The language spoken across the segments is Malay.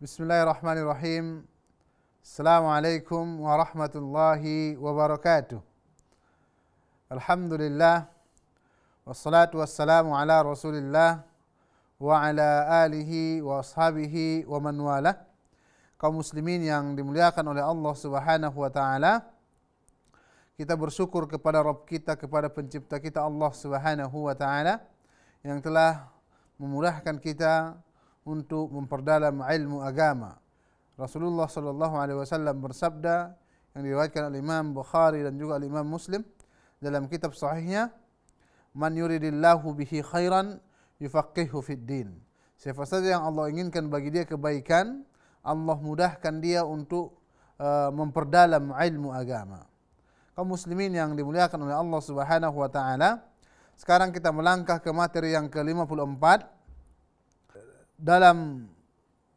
Bismillahirrahmanirrahim. Assalamualaikum warahmatullahi wabarakatuh. Alhamdulillah wassalatu wassalamu ala Rasulillah wa ala alihi wa ashabihi wa man wala. Kaum muslimin yang dimuliakan oleh Allah Subhanahu wa taala. Kita bersyukur kepada Rabb kita, kepada pencipta kita Allah Subhanahu wa taala yang telah memudahkan kita untuk memperdalam ilmu agama. Rasulullah sallallahu alaihi wasallam bersabda yang diriwayatkan oleh Imam Bukhari dan juga Imam Muslim dalam kitab sahihnya, "Man yuridillahu bihi khairan yufaqihu fid din." Siapa saja yang Allah inginkan bagi dia kebaikan, Allah mudahkan dia untuk uh, memperdalam ilmu agama. Kaum muslimin yang dimuliakan oleh Allah Subhanahu wa taala, sekarang kita melangkah ke materi yang ke-54 dalam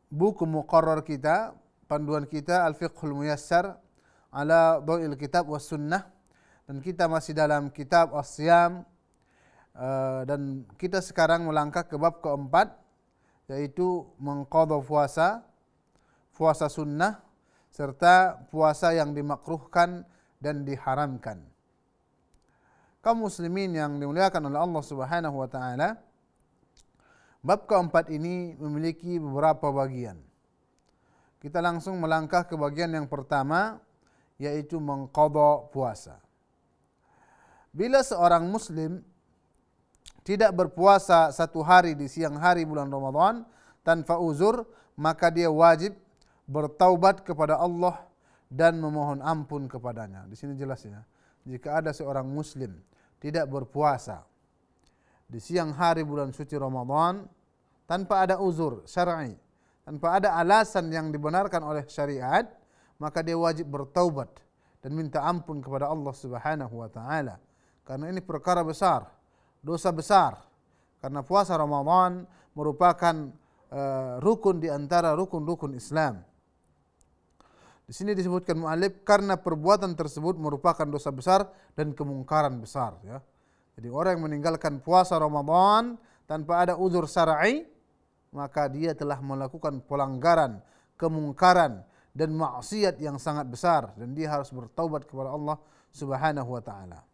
buku muqarrar kita, panduan kita Al-Fiqhul Muyassar ala Dha'il Kitab was Sunnah dan kita masih dalam kitab As-Siyam uh, dan kita sekarang melangkah ke bab keempat yaitu mengqadha puasa puasa sunnah serta puasa yang dimakruhkan dan diharamkan. Kaum muslimin yang dimuliakan oleh Allah Subhanahu wa taala, Bab keempat ini memiliki beberapa bagian. Kita langsung melangkah ke bagian yang pertama, yaitu mengqadha puasa. Bila seorang muslim tidak berpuasa satu hari di siang hari bulan Ramadan tanpa uzur, maka dia wajib bertaubat kepada Allah dan memohon ampun kepadanya. Di sini jelasnya, jika ada seorang muslim tidak berpuasa di siang hari bulan suci Ramadan tanpa ada uzur syar'i, tanpa ada alasan yang dibenarkan oleh syariat, maka dia wajib bertaubat dan minta ampun kepada Allah Subhanahu wa taala. Karena ini perkara besar, dosa besar. Karena puasa Ramadan merupakan uh, rukun di antara rukun-rukun Islam. Di sini disebutkan mu'alib karena perbuatan tersebut merupakan dosa besar dan kemungkaran besar. Ya. Jadi orang yang meninggalkan puasa Ramadan tanpa ada uzur syar'i maka dia telah melakukan pelanggaran, kemungkaran dan maksiat yang sangat besar dan dia harus bertaubat kepada Allah Subhanahu wa taala.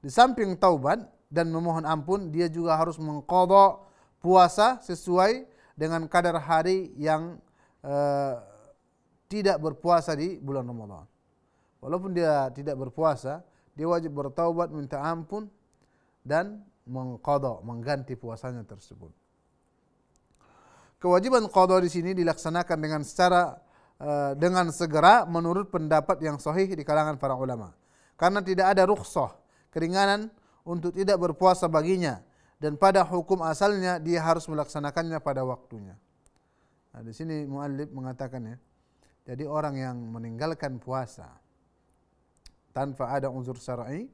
Di samping taubat dan memohon ampun, dia juga harus mengqadha puasa sesuai dengan kadar hari yang uh, tidak berpuasa di bulan Ramadan. Walaupun dia tidak berpuasa, dia wajib bertaubat, minta ampun dan mengqadha mengganti puasanya tersebut. Kewajiban qadha di sini dilaksanakan dengan secara uh, dengan segera menurut pendapat yang sahih di kalangan para ulama. Karena tidak ada rukhsah, keringanan untuk tidak berpuasa baginya dan pada hukum asalnya dia harus melaksanakannya pada waktunya. Nah, di sini muallif mengatakan ya. Jadi orang yang meninggalkan puasa tanpa ada unsur syar'i,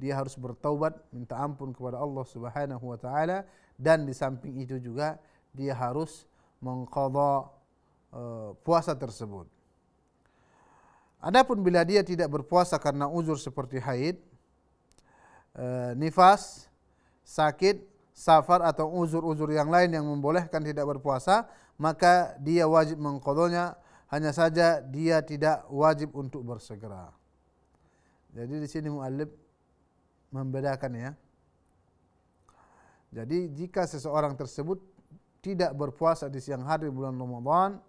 dia harus bertaubat, minta ampun kepada Allah Subhanahu wa taala dan di samping itu juga dia harus mengqadha uh, puasa tersebut. Adapun bila dia tidak berpuasa karena uzur seperti haid, uh, nifas, sakit, safar atau uzur-uzur yang lain yang membolehkan tidak berpuasa, maka dia wajib mengqadhanya hanya saja dia tidak wajib untuk bersegera. Jadi di sini muallif membedakan ya. Jadi jika seseorang tersebut tidak berpuasa di siang hari bulan Ramadan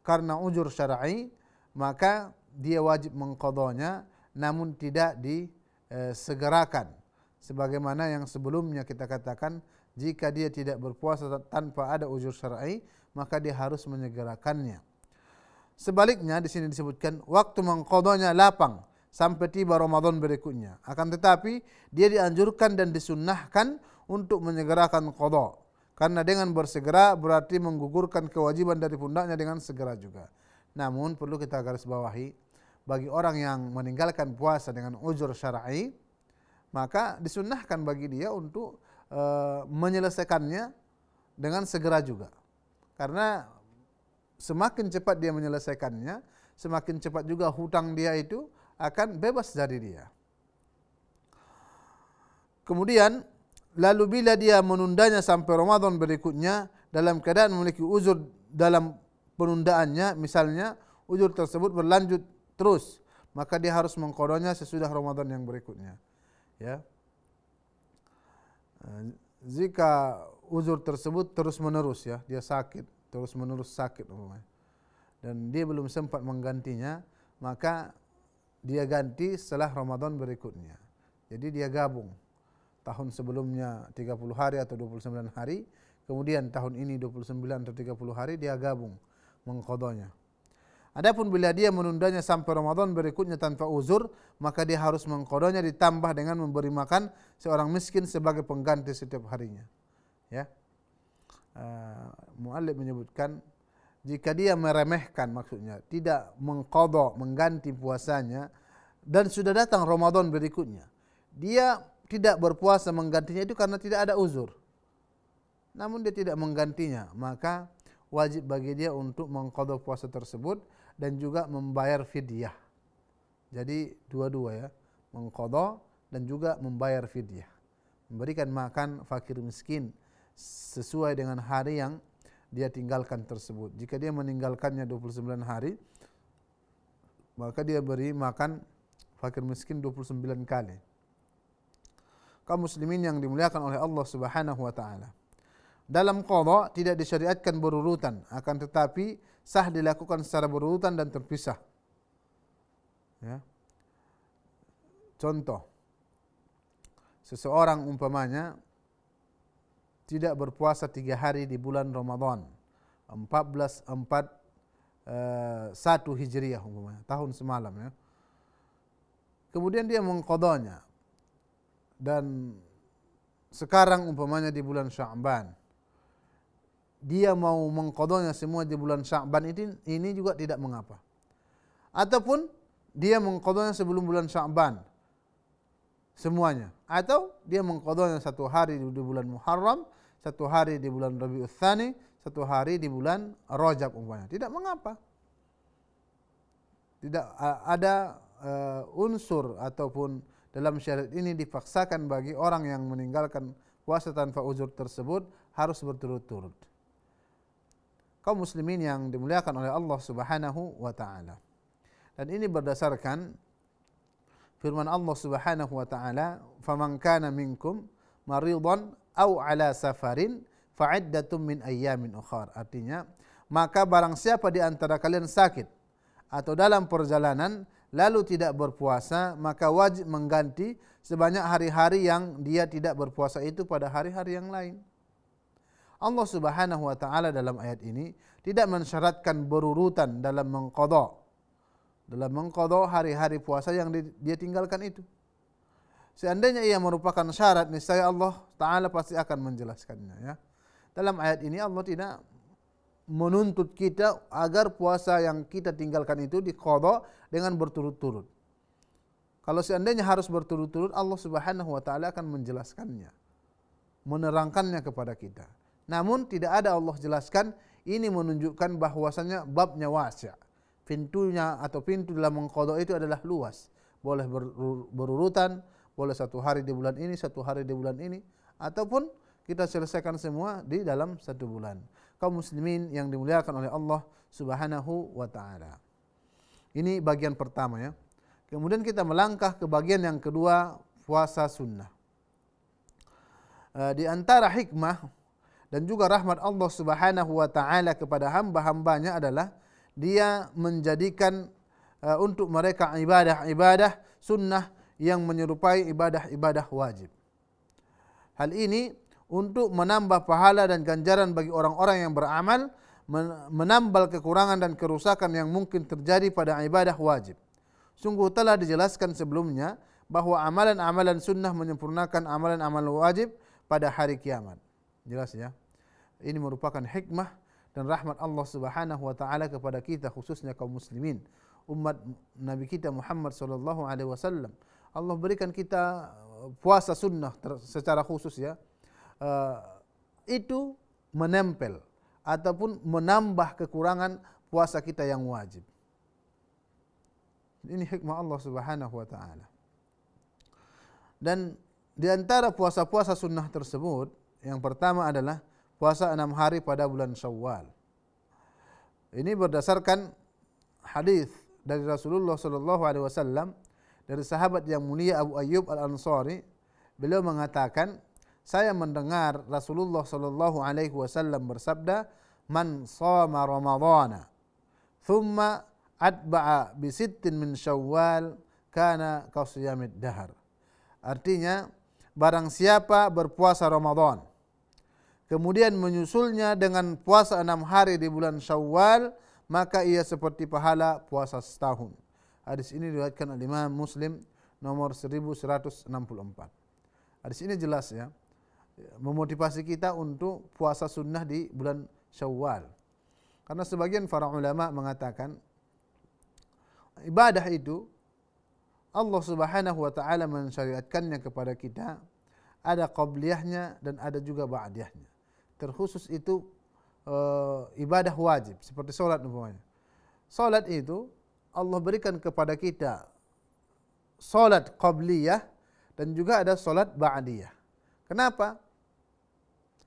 karena ujur syar'i, maka dia wajib mengqadhanya namun tidak disegerakan. Sebagaimana yang sebelumnya kita katakan, jika dia tidak berpuasa tanpa ada ujur syar'i, maka dia harus menyegerakannya. Sebaliknya di sini disebutkan waktu mengqadhanya lapang sampai tiba Ramadan berikutnya. Akan tetapi dia dianjurkan dan disunnahkan untuk menyegerakan qada. Karena dengan bersegera berarti menggugurkan kewajiban dari pundaknya dengan segera juga. Namun perlu kita garis bawahi bagi orang yang meninggalkan puasa dengan ujur syar'i maka disunnahkan bagi dia untuk e, menyelesaikannya dengan segera juga. Karena semakin cepat dia menyelesaikannya, semakin cepat juga hutang dia itu akan bebas dari dia. Kemudian lalu bila dia menundanya sampai Ramadan berikutnya dalam keadaan memiliki uzur dalam penundaannya misalnya ujur tersebut berlanjut terus maka dia harus mengkodonya sesudah Ramadan yang berikutnya ya eh, jika uzur tersebut terus menerus ya dia sakit terus menerus sakit umpamanya dan dia belum sempat menggantinya maka dia ganti setelah Ramadan berikutnya. Jadi dia gabung. Tahun sebelumnya 30 hari atau 29 hari kemudian tahun ini 29 atau 30 hari dia gabung mengkodonya Adapun bila dia menundanya sampai Ramadan berikutnya tanpa uzur, maka dia harus mengkodonya ditambah dengan memberi makan seorang miskin sebagai pengganti setiap harinya. Ya, uh, Muallib menyebutkan jika dia meremehkan maksudnya tidak mengkodok mengganti puasanya dan sudah datang Ramadan berikutnya, dia tidak berpuasa menggantinya itu karena tidak ada uzur. Namun dia tidak menggantinya, maka wajib bagi dia untuk mengkodok puasa tersebut dan juga membayar fidyah. Jadi dua-dua ya, mengkodok dan juga membayar fidyah. Memberikan makan fakir miskin sesuai dengan hari yang dia tinggalkan tersebut. Jika dia meninggalkannya 29 hari, maka dia beri makan fakir miskin 29 kali. Kaum muslimin yang dimuliakan oleh Allah Subhanahu wa taala. Dalam qada tidak disyariatkan berurutan, akan tetapi sah dilakukan secara berurutan dan terpisah. Ya. Contoh, seseorang umpamanya tidak berpuasa tiga hari di bulan Ramadan, empat belas empat eh, satu hijriyah umpamanya tahun semalam ya. Kemudian dia mengkodonya dan sekarang umpamanya di bulan Syaban dia mau mengkodoknya semua di bulan Sya'ban ini, ini juga tidak mengapa. Ataupun dia mengkodoknya sebelum bulan Sya'ban. Semuanya. Atau dia mengkodoknya satu hari di bulan Muharram, satu hari di bulan Rabiul Thani, satu hari di bulan Rajab umpamanya. Tidak mengapa. Tidak ada uh, unsur ataupun dalam syariat ini dipaksakan bagi orang yang meninggalkan puasa tanpa uzur tersebut harus berturut-turut kaum muslimin yang dimuliakan oleh Allah Subhanahu wa taala. Dan ini berdasarkan firman Allah Subhanahu wa taala, "Faman kana minkum maridan aw ala safarin fa'iddatun min ayyamin ukhar." Artinya, maka barang siapa di antara kalian sakit atau dalam perjalanan lalu tidak berpuasa, maka wajib mengganti sebanyak hari-hari yang dia tidak berpuasa itu pada hari-hari yang lain. Allah Subhanahu wa taala dalam ayat ini tidak mensyaratkan berurutan dalam mengqada dalam mengqada hari-hari puasa yang dia tinggalkan itu. Seandainya ia merupakan syarat niscaya Allah taala pasti akan menjelaskannya ya. Dalam ayat ini Allah tidak menuntut kita agar puasa yang kita tinggalkan itu diqada dengan berturut-turut. Kalau seandainya harus berturut-turut Allah Subhanahu wa taala akan menjelaskannya. Menerangkannya kepada kita. Namun tidak ada Allah jelaskan ini menunjukkan bahwasanya babnya wasi'. Pintunya atau pintu dalam mengkodok itu adalah luas. Boleh berurutan, boleh satu hari di bulan ini, satu hari di bulan ini. Ataupun kita selesaikan semua di dalam satu bulan. Kaum muslimin yang dimuliakan oleh Allah subhanahu wa ta'ala. Ini bagian pertama ya. Kemudian kita melangkah ke bagian yang kedua, puasa sunnah. Eh, di antara hikmah dan juga rahmat Allah Subhanahu wa taala kepada hamba-hambanya adalah dia menjadikan uh, untuk mereka ibadah-ibadah sunnah yang menyerupai ibadah-ibadah wajib. Hal ini untuk menambah pahala dan ganjaran bagi orang-orang yang beramal menambal kekurangan dan kerusakan yang mungkin terjadi pada ibadah wajib. Sungguh telah dijelaskan sebelumnya bahawa amalan-amalan sunnah menyempurnakan amalan-amalan wajib pada hari kiamat. Jelas ya? ini merupakan hikmah dan rahmat Allah Subhanahu wa taala kepada kita khususnya kaum muslimin umat nabi kita Muhammad sallallahu alaihi wasallam Allah berikan kita uh, puasa sunnah secara khusus ya. Uh, itu menempel ataupun menambah kekurangan puasa kita yang wajib. Ini hikmah Allah Subhanahu wa taala. Dan di antara puasa-puasa sunnah tersebut yang pertama adalah puasa enam hari pada bulan Syawal. Ini berdasarkan hadis dari Rasulullah sallallahu alaihi wasallam dari sahabat yang mulia Abu Ayyub Al-Ansari beliau mengatakan saya mendengar Rasulullah sallallahu alaihi wasallam bersabda man shama ramadhana thumma atba'a bi sittin min syawal kana qasiyamid dahar artinya barang siapa berpuasa Ramadan kemudian menyusulnya dengan puasa enam hari di bulan Syawal, maka ia seperti pahala puasa setahun. Hadis ini diriwayatkan oleh Imam Muslim nomor 1164. Hadis ini jelas ya, memotivasi kita untuk puasa sunnah di bulan Syawal. Karena sebagian para ulama mengatakan ibadah itu Allah Subhanahu wa taala mensyariatkannya kepada kita ada qabliyahnya dan ada juga ba'diyahnya terkhusus itu uh, ibadah wajib seperti solat umpamanya. Solat itu Allah berikan kepada kita solat qabliyah dan juga ada solat ba'diyah. Kenapa?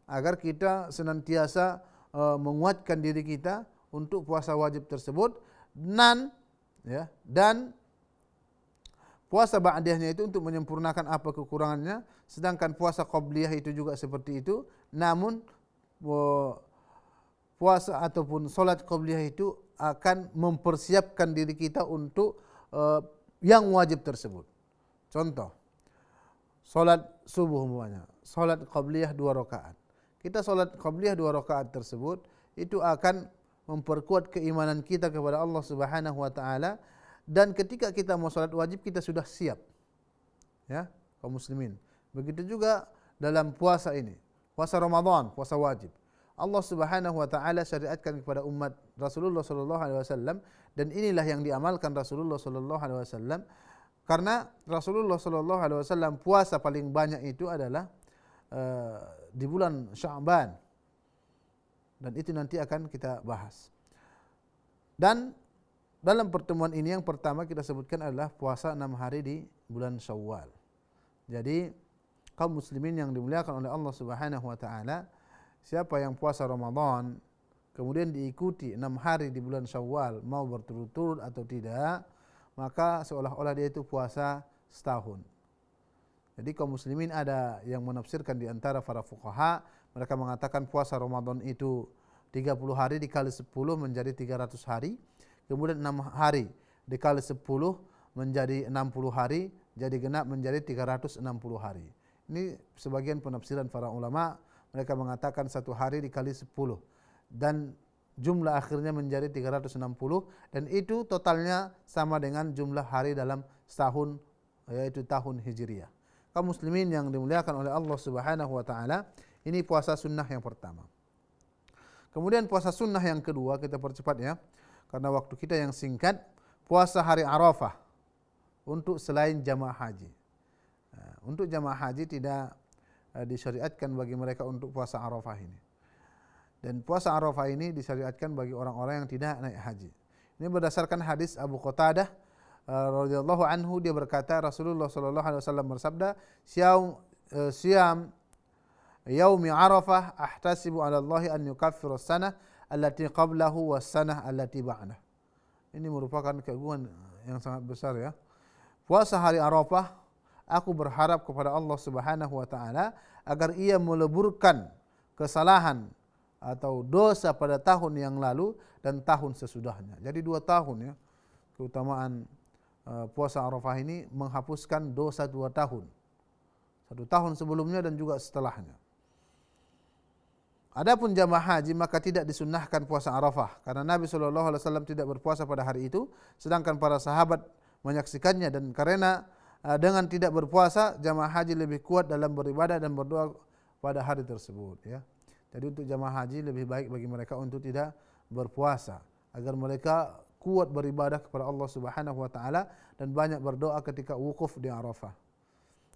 Agar kita senantiasa uh, menguatkan diri kita untuk puasa wajib tersebut dan ya dan puasa ba'diyahnya itu untuk menyempurnakan apa kekurangannya sedangkan puasa qabliyah itu juga seperti itu namun puasa ataupun solat qabliyah itu akan mempersiapkan diri kita untuk uh, yang wajib tersebut. Contoh, solat subuh umpamanya, solat qabliyah dua rakaat. Kita solat qabliyah dua rakaat tersebut itu akan memperkuat keimanan kita kepada Allah Subhanahu Wa Taala dan ketika kita mau solat wajib kita sudah siap, ya kaum muslimin. Begitu juga dalam puasa ini puasa Ramadan, puasa wajib. Allah Subhanahu wa taala syariatkan kepada umat Rasulullah sallallahu alaihi wasallam dan inilah yang diamalkan Rasulullah sallallahu alaihi wasallam karena Rasulullah sallallahu alaihi wasallam puasa paling banyak itu adalah uh, di bulan Sya'ban. Dan itu nanti akan kita bahas. Dan dalam pertemuan ini yang pertama kita sebutkan adalah puasa enam hari di bulan Syawal. Jadi kaum muslimin yang dimuliakan oleh Allah Subhanahu wa taala siapa yang puasa Ramadan kemudian diikuti enam hari di bulan Syawal mau berturut-turut atau tidak maka seolah-olah dia itu puasa setahun. Jadi kaum muslimin ada yang menafsirkan di antara para fuqaha mereka mengatakan puasa Ramadan itu 30 hari dikali 10 menjadi 300 hari kemudian 6 hari dikali 10 menjadi 60 hari jadi genap menjadi 360 hari. Ini sebagian penafsiran para ulama mereka mengatakan satu hari dikali dan jumlah akhirnya menjadi 360 dan itu totalnya sama dengan jumlah hari dalam setahun yaitu tahun Hijriah. Kaum muslimin yang dimuliakan oleh Allah Subhanahu wa taala, ini puasa sunnah yang pertama. Kemudian puasa sunnah yang kedua kita percepat ya. Karena waktu kita yang singkat, puasa hari Arafah untuk selain jamaah haji untuk jamaah haji tidak uh, disyariatkan bagi mereka untuk puasa Arafah ini. Dan puasa Arafah ini disyariatkan bagi orang-orang yang tidak naik haji. Ini berdasarkan hadis Abu Qatadah uh, radhiyallahu anhu dia berkata Rasulullah sallallahu alaihi wasallam bersabda, "Siam uh, siam yaumi Arafah ahtasibu 'ala Allah an yukaffira as-sanah allati qablahu was-sanah allati ba'dahu." Ini merupakan keagungan yang sangat besar ya. Puasa hari Arafah aku berharap kepada Allah Subhanahu wa taala agar ia meleburkan kesalahan atau dosa pada tahun yang lalu dan tahun sesudahnya. Jadi dua tahun ya keutamaan uh, puasa Arafah ini menghapuskan dosa dua tahun. Satu tahun sebelumnya dan juga setelahnya. Adapun jamaah haji maka tidak disunnahkan puasa Arafah karena Nabi sallallahu alaihi wasallam tidak berpuasa pada hari itu sedangkan para sahabat menyaksikannya dan karena Ah, dengan tidak berpuasa jamaah haji lebih kuat dalam beribadah dan berdoa pada hari tersebut ya. Jadi untuk jamaah haji lebih baik bagi mereka untuk tidak berpuasa agar mereka kuat beribadah kepada Allah Subhanahu wa taala dan banyak berdoa ketika wukuf di Arafah.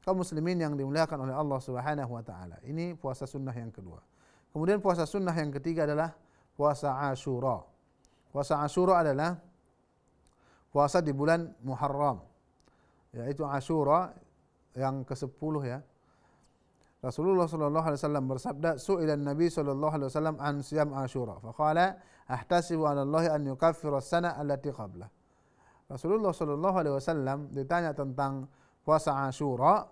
Kaum muslimin yang dimuliakan oleh Allah Subhanahu wa taala. Ini puasa sunnah yang kedua. Kemudian puasa sunnah yang ketiga adalah puasa Ashura. Puasa Ashura adalah puasa di bulan Muharram yaitu Ashura yang ke-10 ya. Rasulullah sallallahu alaihi wasallam bersabda, "Su'ila Nabi sallallahu alaihi wasallam an siyam Asyura." Faqala, "Ahtasibu 'ala Allah an yukaffira as-sana allati qabla." Rasulullah sallallahu alaihi wasallam ditanya tentang puasa Asyura,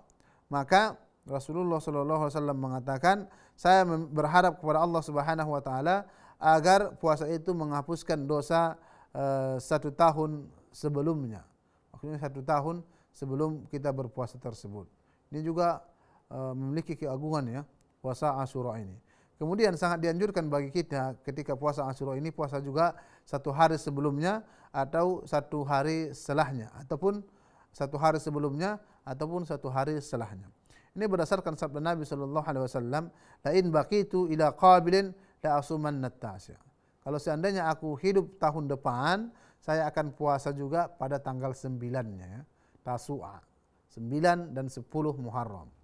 maka Rasulullah sallallahu alaihi wasallam mengatakan, "Saya berharap kepada Allah Subhanahu wa taala agar puasa itu menghapuskan dosa uh, satu tahun sebelumnya." Maksudnya satu tahun sebelum kita berpuasa tersebut. Ini juga Uh, memiliki keagungan ya puasa Asyura ini. Kemudian sangat dianjurkan bagi kita ketika puasa Asyura ini puasa juga satu hari sebelumnya atau satu hari setelahnya ataupun satu hari sebelumnya ataupun satu hari setelahnya. Ini berdasarkan sabda Nabi sallallahu alaihi wasallam, "La in baqitu ila qabilin la asuman natasya." Kalau seandainya aku hidup tahun depan, saya akan puasa juga pada tanggal sembilannya ya, Tasu'a. Sembilan dan sepuluh Muharram.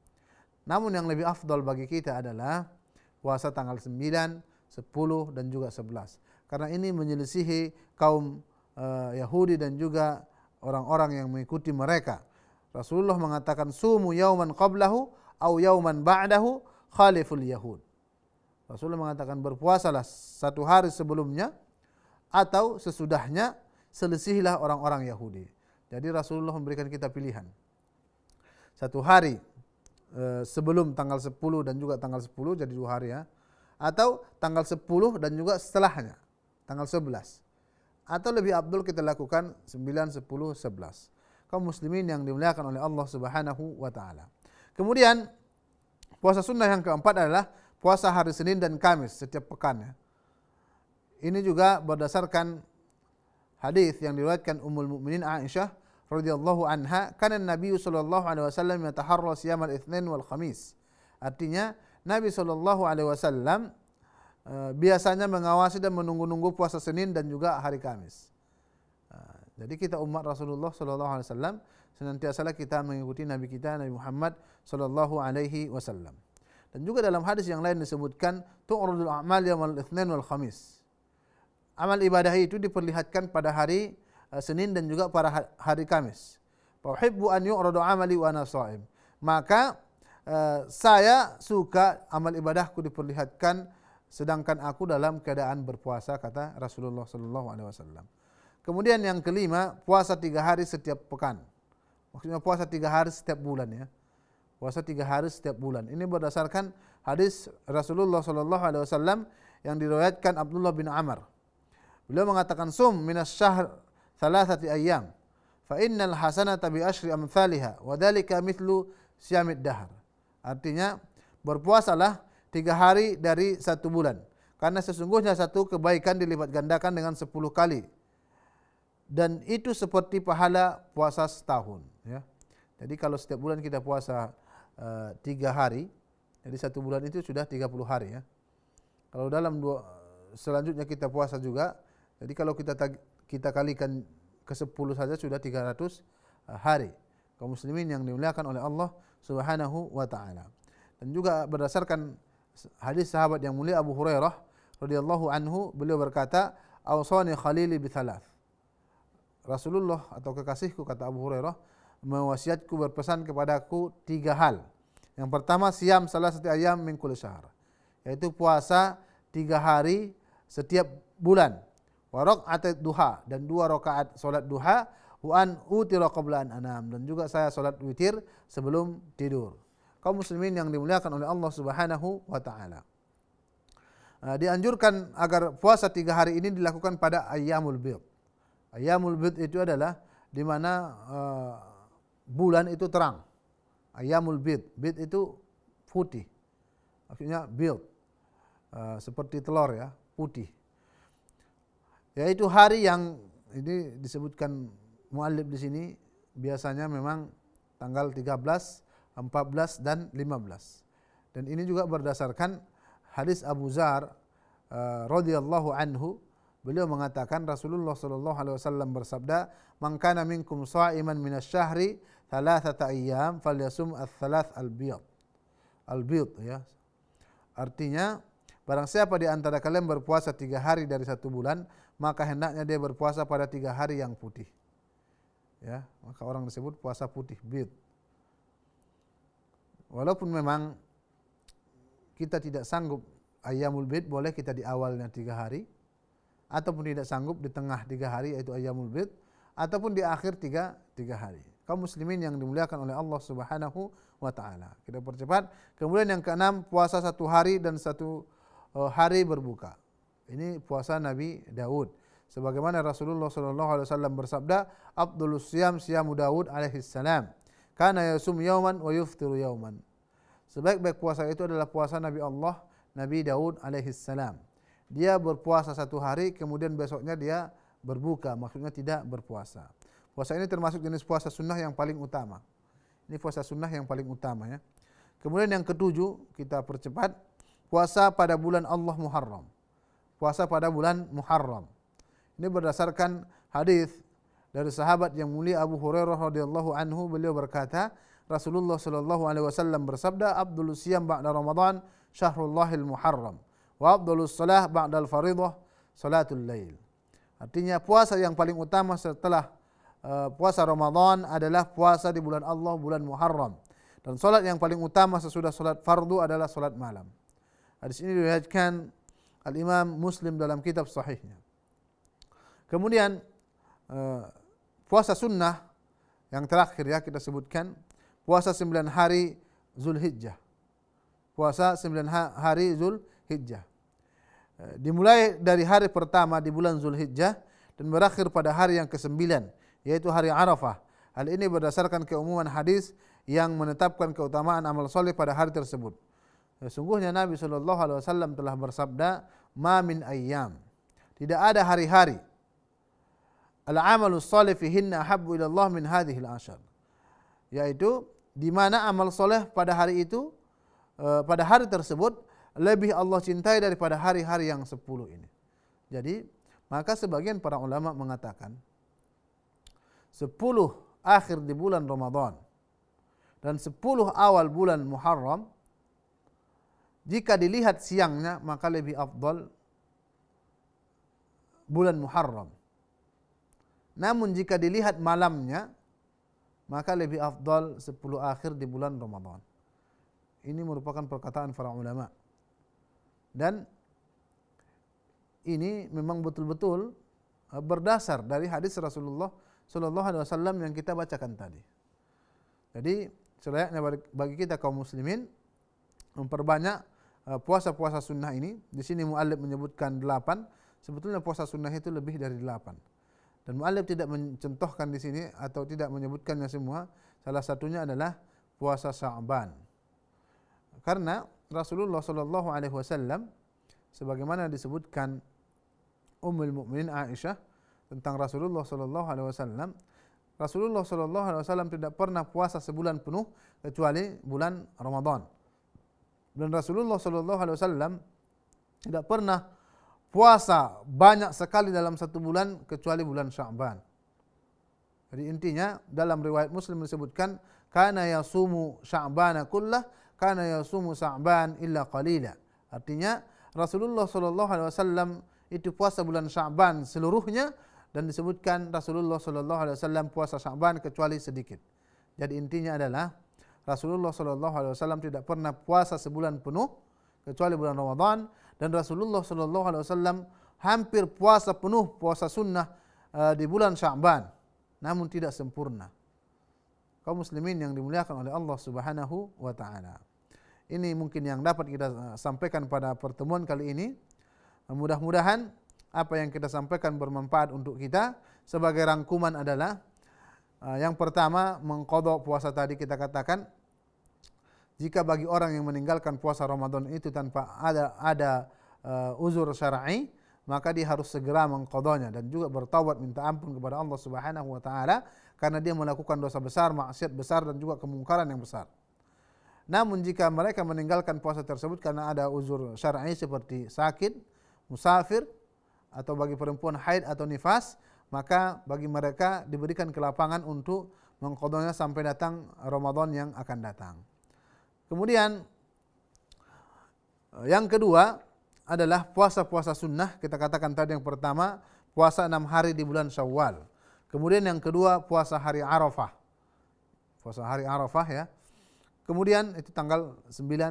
Namun yang lebih afdal bagi kita adalah puasa tanggal 9, 10 dan juga 11. Karena ini menyelisihi kaum uh, Yahudi dan juga orang-orang yang mengikuti mereka. Rasulullah mengatakan sumu yauman qablahu au yauman ba'dahu khaliful yahud. Rasulullah mengatakan berpuasalah satu hari sebelumnya atau sesudahnya selisihilah orang-orang Yahudi. Jadi Rasulullah memberikan kita pilihan. Satu hari sebelum tanggal 10 dan juga tanggal 10 jadi dua hari ya. Atau tanggal 10 dan juga setelahnya tanggal 11. Atau lebih abdul kita lakukan 9 10 11. Kaum muslimin yang dimuliakan oleh Allah Subhanahu wa taala. Kemudian puasa sunnah yang keempat adalah puasa hari Senin dan Kamis setiap pekan ya. Ini juga berdasarkan hadis yang diriwayatkan Ummul Mukminin Aisyah radhiyallahu anha kana Nabi sallallahu alaihi wasallam yataharra siyam al-itsnin wal khamis. Artinya Nabi sallallahu alaihi wasallam uh, biasanya mengawasi dan menunggu-nunggu puasa Senin dan juga hari Kamis. Uh, jadi kita umat Rasulullah sallallahu alaihi wasallam senantiasa kita mengikuti Nabi kita Nabi Muhammad sallallahu alaihi wasallam. Dan juga dalam hadis yang lain disebutkan tu'radul a'mal yaumul itsnin wal khamis. Amal ibadah itu diperlihatkan pada hari Eh, Senin dan juga pada ha-, hari Kamis. Uhibbu an yu'radu amali wa ana sha'im. Maka uh, saya suka amal ibadahku diperlihatkan sedangkan aku dalam keadaan berpuasa kata Rasulullah sallallahu alaihi wasallam. Kemudian yang kelima, puasa tiga hari setiap pekan. Maksudnya puasa tiga hari setiap bulan ya. Puasa tiga hari setiap bulan. Ini berdasarkan hadis Rasulullah sallallahu alaihi wasallam yang diriwayatkan Abdullah bin Amr. Beliau mengatakan sum minas syahr thalathati ayyam. Fa innal hasanata bi asyri amsalha wa dhalika mithlu siyamid dahr. Artinya berpuasalah tiga hari dari satu bulan. Karena sesungguhnya satu kebaikan dilipat gandakan dengan sepuluh kali. Dan itu seperti pahala puasa setahun ya. Jadi kalau setiap bulan kita puasa uh, tiga hari jadi satu bulan itu sudah tiga puluh hari ya. Kalau dalam dua selanjutnya kita puasa juga jadi kalau kita kita kalikan ke sepuluh saja sudah 300 uh, hari kaum muslimin yang dimuliakan oleh Allah Subhanahu wa taala. Dan juga berdasarkan hadis sahabat yang mulia Abu Hurairah radhiyallahu anhu beliau berkata, "Awsani khalili bi thalath." Rasulullah atau kekasihku kata Abu Hurairah mewasiatku berpesan kepadaku tiga hal. Yang pertama siam salah satu ayam min kulli syahr. Yaitu puasa tiga hari setiap bulan wa raq'at duha dan dua rakaat solat duha wa an utira qabla an anam dan juga saya solat witir sebelum tidur. Kaum muslimin yang dimuliakan oleh Allah Subhanahu wa taala. Uh, dianjurkan agar puasa tiga hari ini dilakukan pada ayyamul bid. Ayyamul bid itu adalah di mana uh, bulan itu terang. Ayyamul bid. Bid itu putih. Maksudnya bid. Uh, seperti telur ya, putih yaitu hari yang ini disebutkan muallif di sini biasanya memang tanggal 13, 14 dan 15. Dan ini juga berdasarkan hadis Abu Zar uh, radhiyallahu anhu. Beliau mengatakan Rasulullah sallallahu alaihi wasallam bersabda man kana minkum sha'iman min asy-syahri thalathata ayyam falyasum ats-thalath al-biyad. Al-biyad ya. Artinya barang siapa di antara kalian berpuasa tiga hari dari satu bulan maka hendaknya dia berpuasa pada tiga hari yang putih. Ya, maka orang disebut puasa putih bid. Walaupun memang kita tidak sanggup ayamul bid boleh kita di awalnya tiga hari ataupun tidak sanggup di tengah tiga hari yaitu ayamul bid ataupun di akhir tiga tiga hari. Kaum muslimin yang dimuliakan oleh Allah Subhanahu wa taala. Kita percepat. Kemudian yang keenam puasa satu hari dan satu uh, hari berbuka. Ini puasa Nabi Daud. Sebagaimana Rasulullah sallallahu alaihi wasallam bersabda, "Abdulus siyam siyamu Daud alaihi salam." Kana yasum yauman wa yuftiru yauman. Sebaik-baik puasa itu adalah puasa Nabi Allah, Nabi Daud alaihi salam. Dia berpuasa satu hari, kemudian besoknya dia berbuka, maksudnya tidak berpuasa. Puasa ini termasuk jenis puasa sunnah yang paling utama. Ini puasa sunnah yang paling utama ya. Kemudian yang ketujuh kita percepat puasa pada bulan Allah Muharram. Puasa pada bulan Muharram. Ini berdasarkan hadis dari sahabat yang mulia Abu Hurairah radhiyallahu anhu beliau berkata Rasulullah sallallahu alaihi wasallam bersabda Abdul Siyam ba'da Ramadan syahrullahil Muharram wa Abdul Salah ba'da al-fariḍah salatul lail. Artinya puasa yang paling utama setelah uh, puasa Ramadan adalah puasa di bulan Allah bulan Muharram. Dan solat yang paling utama sesudah solat fardu adalah solat malam. Hadis ini diriwayatkan Al-Imam Muslim dalam kitab sahihnya. Kemudian uh, puasa sunnah yang terakhir ya kita sebutkan puasa sembilan hari Zulhijjah. Puasa sembilan hari Zulhijjah. Eh, dimulai dari hari pertama di bulan Zulhijjah dan berakhir pada hari yang kesembilan yaitu hari Arafah. Hal ini berdasarkan keumuman hadis yang menetapkan keutamaan amal soleh pada hari tersebut. Eh, sungguhnya Nabi SAW telah bersabda, "Ma min ayyam." Tidak ada hari-hari al-amalu salih fihinna ahabbu ila Allah min hadhihi al-ashar. Yaitu di mana amal soleh pada hari itu eh, pada hari tersebut lebih Allah cintai daripada hari-hari yang sepuluh ini. Jadi maka sebagian para ulama mengatakan sepuluh akhir di bulan Ramadan dan sepuluh awal bulan Muharram jika dilihat siangnya maka lebih afdal bulan Muharram Namun jika dilihat malamnya, maka lebih afdal 10 akhir di bulan Ramadan. Ini merupakan perkataan para ulama. Dan ini memang betul-betul uh, berdasar dari hadis Rasulullah sallallahu alaihi wasallam yang kita bacakan tadi. Jadi, selayaknya bagi kita kaum muslimin memperbanyak puasa-puasa sunnah ini. Di sini muallif menyebutkan delapan. Sebetulnya puasa sunnah itu lebih dari delapan. Dan muallif tidak mencontohkan di sini atau tidak menyebutkannya semua. Salah satunya adalah puasa Sa'ban. Karena Rasulullah sallallahu alaihi wasallam sebagaimana disebutkan Ummul Mukminin Aisyah tentang Rasulullah sallallahu alaihi wasallam, Rasulullah sallallahu alaihi wasallam tidak pernah puasa sebulan penuh kecuali bulan Ramadan. Dan Rasulullah sallallahu alaihi wasallam tidak pernah puasa banyak sekali dalam satu bulan kecuali bulan Sya'ban. Jadi intinya dalam riwayat Muslim disebutkan kana yasumu Sya'bana kullah kana yasumu Sya'ban illa qalila. Artinya Rasulullah sallallahu alaihi wasallam itu puasa bulan Sya'ban seluruhnya dan disebutkan Rasulullah sallallahu alaihi wasallam puasa Sya'ban kecuali sedikit. Jadi intinya adalah Rasulullah sallallahu alaihi wasallam tidak pernah puasa sebulan penuh kecuali bulan Ramadan dan Rasulullah sallallahu alaihi wasallam hampir puasa penuh puasa sunnah uh, di bulan Sya'ban namun tidak sempurna. Kaum muslimin yang dimuliakan oleh Allah Subhanahu wa taala. Ini mungkin yang dapat kita uh, sampaikan pada pertemuan kali ini. Mudah-mudahan apa yang kita sampaikan bermanfaat untuk kita. Sebagai rangkuman adalah uh, yang pertama mengkodok puasa tadi kita katakan jika bagi orang yang meninggalkan puasa Ramadan itu tanpa ada ada uh, uzur syar'i maka dia harus segera mengqadanya dan juga bertaubat minta ampun kepada Allah Subhanahu wa taala karena dia melakukan dosa besar, maksiat besar dan juga kemungkaran yang besar. Namun jika mereka meninggalkan puasa tersebut karena ada uzur syar'i seperti sakit, musafir atau bagi perempuan haid atau nifas, maka bagi mereka diberikan kelapangan untuk mengqadanya sampai datang Ramadan yang akan datang. Kemudian eh, yang kedua adalah puasa-puasa sunnah. Kita katakan tadi yang pertama puasa enam hari di bulan Syawal. Kemudian yang kedua puasa hari Arafah. Puasa hari Arafah ya. Kemudian itu tanggal 9 eh,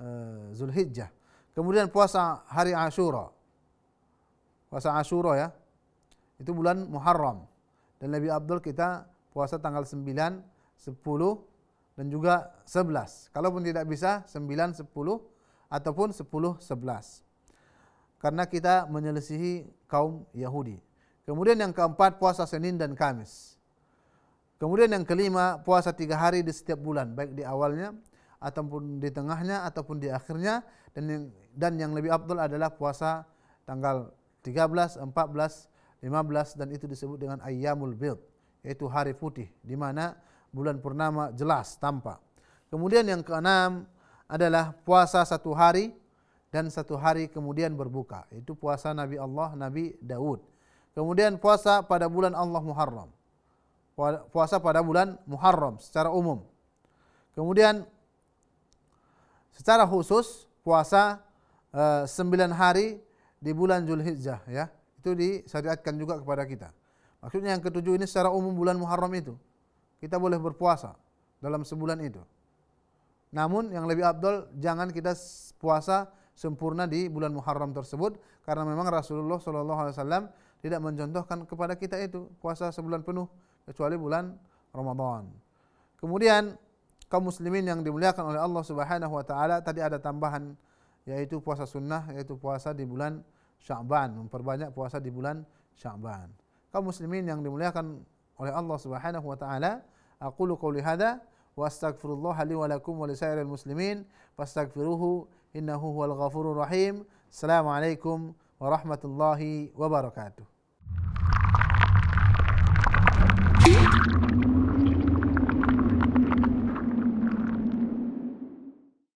uh, Zulhijjah. Kemudian puasa hari Ashura. Puasa Ashura ya. Itu bulan Muharram. Dan lebih abdul kita puasa tanggal 9, 10 dan juga 11. Kalaupun tidak bisa 9, 10 ataupun 10, 11. Karena kita menyelesihi kaum Yahudi. Kemudian yang keempat puasa Senin dan Kamis. Kemudian yang kelima puasa tiga hari di setiap bulan, baik di awalnya ataupun di tengahnya ataupun di akhirnya dan yang, dan yang lebih abdul adalah puasa tanggal 13, 14, 15 dan itu disebut dengan ayyamul bid yaitu hari putih di mana bulan purnama jelas tampak. Kemudian yang keenam adalah puasa satu hari dan satu hari kemudian berbuka. Itu puasa Nabi Allah, Nabi Daud. Kemudian puasa pada bulan Allah Muharram puasa pada bulan Muharram secara umum. Kemudian secara khusus puasa uh, sembilan hari di bulan Zulhijjah ya. Itu disyariatkan juga kepada kita. Maksudnya yang ketujuh ini secara umum bulan Muharram itu. Kita boleh berpuasa dalam sebulan itu. Namun yang lebih abdul jangan kita puasa sempurna di bulan Muharram tersebut karena memang Rasulullah SAW tidak mencontohkan kepada kita itu puasa sebulan penuh kecuali bulan Ramadan. Kemudian kaum muslimin yang dimuliakan oleh Allah Subhanahu wa taala tadi ada tambahan yaitu puasa sunnah yaitu puasa di bulan Sya'ban, memperbanyak puasa di bulan Sya'ban. Kaum muslimin yang dimuliakan oleh Allah Subhanahu wa taala, aqulu qouli hadza wa astaghfirullah li wa lakum wa lisairil muslimin fastaghfiruhu innahu huwal ghafurur rahim. Assalamualaikum warahmatullahi wabarakatuh.